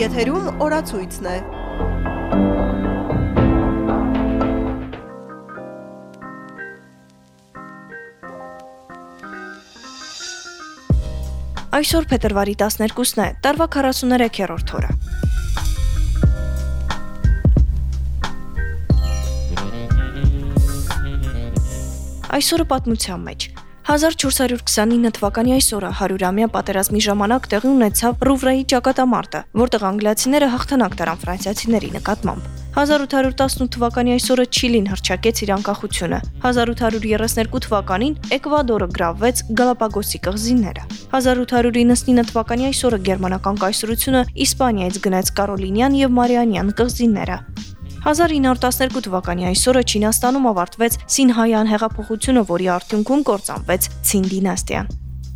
Եթերում օրացույցն է։ Այսօր փետրվարի 12-ն է, տարվա 43-րդ օրը։ Այսօրը պատմության մեջ 1429 թվականի այսօրը 100-ամյա պատերազմի ժամանակ տեղի ունեցավ Ռուվրեի ճակատամարտը, որտեղ անգլիացիները հաղթանակ տարան ֆրանսիացիների նկատմամբ։ 1818 թվականի այսօրը Չիլին հռչակեց իր անկախությունը։ 1832 թվականին Էկվադորը գրավվեց Գալապագոսի կղզիները։ 1899 թվականի այսօրը գերմանական կայսրությունը Իսպանիայից գնաց Կարոլինյան եւ Մարիանյան կղզիները։ 1912 թվականի այսօրը Չինաստանում ավարտվեց Սինհայան հեղափոխությունը, որի արդյունքում կործանվեց Ցին դինաստիան։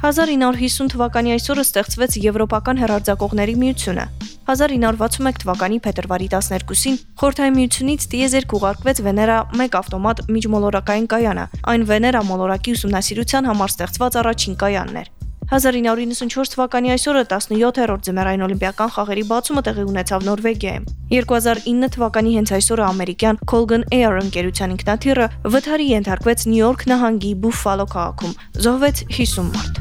1950 թվականի այսօրը ստեղծվեց Եվրոպական հերարձակողների միությունը։ 1961 թվականի փետրվարի 12-ին Խորհրդային միությունից դիեզերք ուղարկվեց Վեներա 1 ավտոմատ միջմոլորակային կայանը։ Այն Վեներա մոլորակի ուսումնասիրության համար ստեղծված առաջին կայանն էր։ 1994 թվականի այսօրը 17-րդ ձմեռային օլիմպիական խաղերի բացումը տեղի ունեցավ Նորվեգիայում։ 2009 թվականի հենց այսօրը ամերիկյան Colgan Air ընկերության ինքնաթիռը վթարի ենթարկվեց Նյու Յորք նահանգի Բուֆալո քաղաքում։ Զոհվեց 50 մարդ։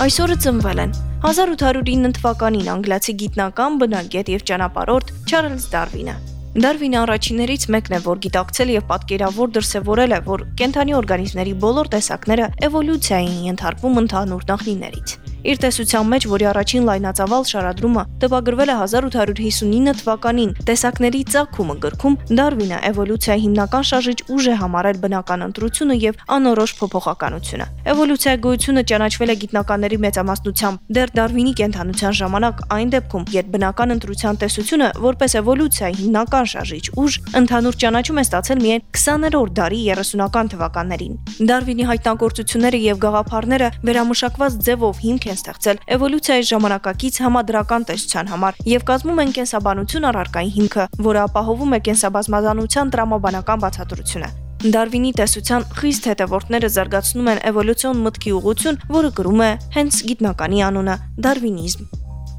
Այսօրը ծնվել են 1809 թվականին անգլիացի գիտնական, բնագետ եւ ճանապարհորդ Չարլզ Դարվինը Դարվինը առաջիններից մեկն է, որ գիտակցել եւ պատկերավոր դրսեւորել է, որ կենթանի օրգանիզմների բոլոր տեսակները էվոլյուցիային ենթարկվում ընդհանուր նախնիներից։ Իր տեսության մեջ, որի առաջին լայնածավալ շարադրումը տպագրվել է 1859 թվականին, տեսակների ցակումը գրքում Դարվինը էվոլյուցիայի հիմնական շարժիչ ուժ է համարել բնական ընտրությունը եւ անորոշ փոփոխականությունը։ Էվոլյուցիայի գոյությունը ճանաչվել է գիտնականների մեծամասնությամբ դեռ Դարվինի կենթանության ժամանակ այն դեպքում, երբ բնական ընտրության տեսությունը որպես էվոլյուցիայի հիմնական շարժիչ ուժ ընդհանուր ճանաչում է ստացել միայն 20-րդ դարի 30-ական թվականներին։ Դարվինի հայտնագործությունները եւ գաղափարները վերամշակված ձևով հիմք են ստեղծել էվոլյուցիայի ժամանակակից համադրական տեսության համար եւ կազմում են կենսաբանություն առարկայի հիմքը, որը ապահովում է կենսաբազմազանության տրամաբանական բացատրությունը։ Դարվինի տեսության խիստ հետևորդները զարգացնում են էվոլյուցիոն մտքի ուղություն, որը կրում է հենց գիտնականի անունը՝ դարվինիզմ։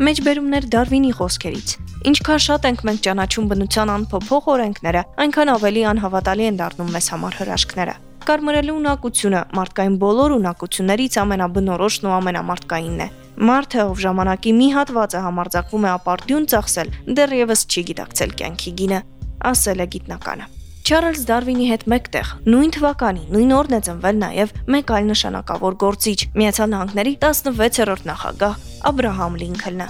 Մեջբերումներ Դարվինի խոսքերից։ Ինչքան շատ ենք մենք ճանաչում բնության անփոփոխ օրենքները, այնքան ավելի անհավատալի են դառնում մեզ համար հրաշքները։ Կարմրելու ունակությունը մարդկային բոլոր ունակություններից ամենաբնորոշն ու ամենամարտկայինն է։ Մարդը, ով ժամանակի մի հատվածը համարձակվում է ապարդյուն ծախսել, դեռևս չի գիտակցել կյանքի գինը, ասել է գիտնականը։ Չարլզ Դարվինի հետ մեկտեղ նույն թվականի նույն օրն է ծնվել նաև մեկ այլ նշանակավոր գործիչ՝ Միացյալ Նահանգների 16-րդ նախագահ Աբրահամ Լինքոլնը։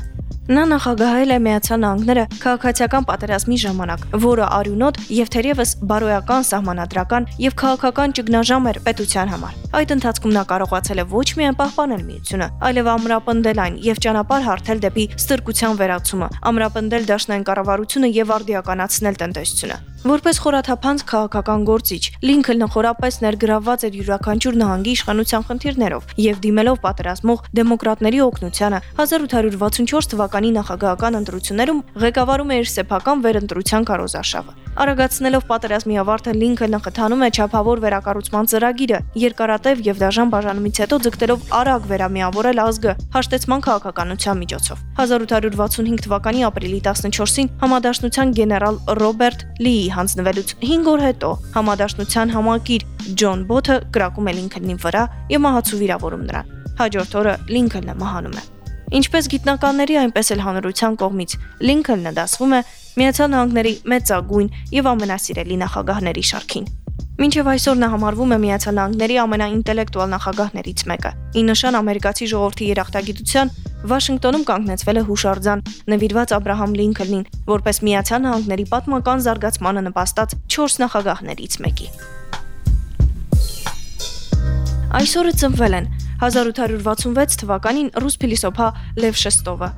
Նա նախագահել է Միացյալ Նահանգները քաղաքացիական պատերազմի ժամանակ, որը արյունոտ եւ թերևս բարոյական, սահմանադրական եւ քաղաքական ճգնաժամ էր պետության համար։ Այդ ընթացքում նա կարողացել է ոչ միայն պահպանել միությունը, այլև ամրապնդել այն եւ ճանապարհ հարթել դեպի ստրկության վերացումը, ամրապնդել դաշնային կառավարությունը եւ արդիականացնել տնտեսությունը։ Որպես խորաթափանց քաղաքական գործիչ, Լինքոլնը խորապես ներգրավված էր յուրաքանչյուր նահանգի իշխանության խնդիրներով եւ դիմելով պատերազմող դեմոկրատների օգնությանը 1864 թվականի նախագահական ընտրություններում ղեկավարում է իր սեփական վերընտրության կարոզարշավը։ Արագացնելով պատերազմի ավարտը Լինքոլնը խթանում է չափավոր վերակառուցման ծրագիրը, երկարատև եւ դաժան բաժանումից հետո ձգտելով արագ վերամիավորել ազգը հաշտեցման քաղաքականության միջոցով։ 1865 թվականի ապրիլի 14-ին համադաշնության գեներալ Ռոբերտ Լիի հանձնվելուց 5 օր հետո համադաշնության համակիր Ջոն Բոթը կրակում է Լինքոլնի վրա եւ մահացու վիրավորում նրան։ Հաջորդ օրը Լինքոլնը մահանում է։ Ինչպես գիտնականների, այնպես էլ հանրության կողմից Լինքոլնը դասվում է Միացյալ Նահանգների մեծագույն եւ ամենասիրելի նախագահների շարքին։ Մինչև այսօր նա համարվում է Միացյալ Նահանգների ամենաինտելեկտուալ նախագահներից մեկը։ Ի նշան ամերիկացի ժողովրդի երախտագիտության Վաշինգտոնում կանգնեցվել է հուշարձան նվիրված Աբ รา համ Լինքոլնին, որպես Միացյալ Նահանգների պատմական զարգացմանը նպաստած 4 նախագահներից մեկի։ Այսօրը ծնվել են 1866 թվականին ռուս փիլիսոփա Լև Շեստովը,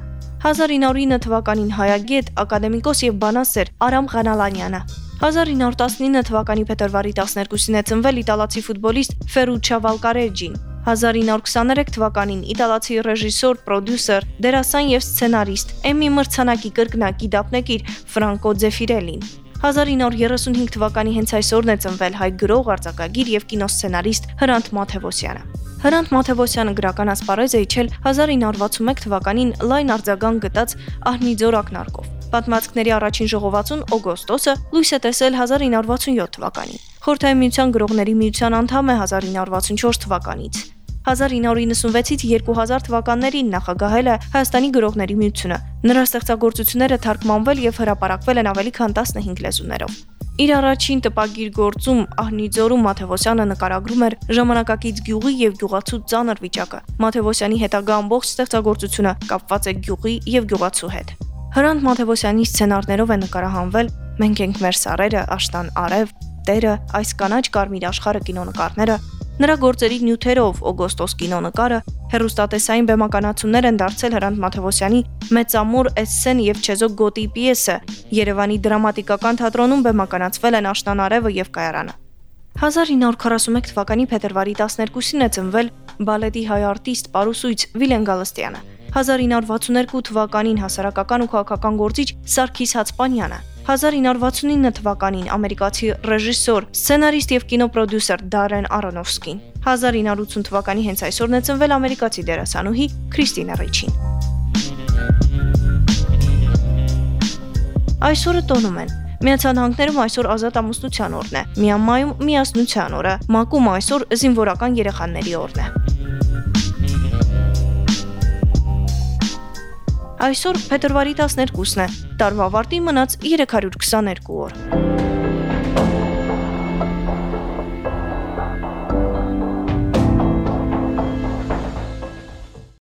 1909 թվականին հայագետ, ակադեմիկոս եւ բանասեր Արամ Ղանալանյանը, 1919 թվականի փետրվարի 12-ին է ծնվել իտալացի ֆուտբոլիստ Ֆերուչա Վալկարեջին, 1923 թվականին իտալացի ռեժիսոր, պրոդյուսեր, դերասան եւ սցենարիստ, Էմmy մրցանակի կրկնակի դափնեկիր Ֆրանկո Ձեֆիրելին։ 1935 թվականի հենց այսօրն է ծնվել հայ գրող, արձակագիր եւ կինոսցենարիստ Հրանտ Մաթեոսյանը։ Հրանտ Մաթևոսյանը գրական ասպարեզ է իջել 1961 թվականին լայն արձագանք գտած Ահնիձոր ակնարկով։ Պատմվածքների առաջին ժողովածուն օգոստոսը լույս է տեսել 1967 թվականին։ Խորհրդային միության գրողների միության անդամ է 1964 թվականից։ 1996-ից 2000 թվականներին նախագահել է Հայաստանի գրողների միությունը։ Նրա ստեղծագործությունները թարգմանվել եւ հրապարակվել են ավելի քան 15 լեզուներով։ Իր առաջին տպագիր գործում Ահնիձորում Մաթեոսյանը նկարագրում էր ժամանակակից գյուղի եւ գյուղացու ծանր վիճակը։ Մաթեոսյանի հետագա ամբողջ ստեղծագործությունը կապված է գյուղի եւ գյուղացու հետ։ Հրանտ Մաթեոսյանի սցենարներով է նկարահանվել Մենք ենք մեր սարերը, Աշտան արև, Տերը, այս կանաչ կարմիր աշխարհը կինոնկարները, Նրա գործերի նյութերով Օգոստոս կինոնկարը հերոստատեսային բեմականացումներ են դարձել Հրանտ Մաթեոսյանի Մեծամոր Էսսեն եւ Չեզոկ Գոտի պիեսը։ Երևանի դրամատիկական թատրոնում բեմականացվել են Աշնանարևը եւ Կայարանը։ 1941 թվականի փետրվարի 12-ին է ծնվել բալետի հայ արտիստ Պարուսույց Վիլեն Գալստյանը։ 1962 թվականին հասարակական ու քաղաքական գործիչ Սարգիս Հացպանյանը 1969 թվականին ամերիկացի ռեժիսոր, սցենարիստ եւ կինոպրոդյուսեր Դարեն Արոնոֆսկին։ 1980 թվականի հենց այսօրն է ծնվել ամերիկացի դերասանուհի Քրիստինա Ռիչին։ Այսօրը տոնում են. Միացյալ Նահանգներում այսօր ազատ ամուսնության օրն է։ Միամայում միասնության օրը, Մակում այսօր զինվորական երեխաների օրն է։ Այսօր փետրվարի 12-ն է։ Տարվա ավարտին մնաց 322 օր։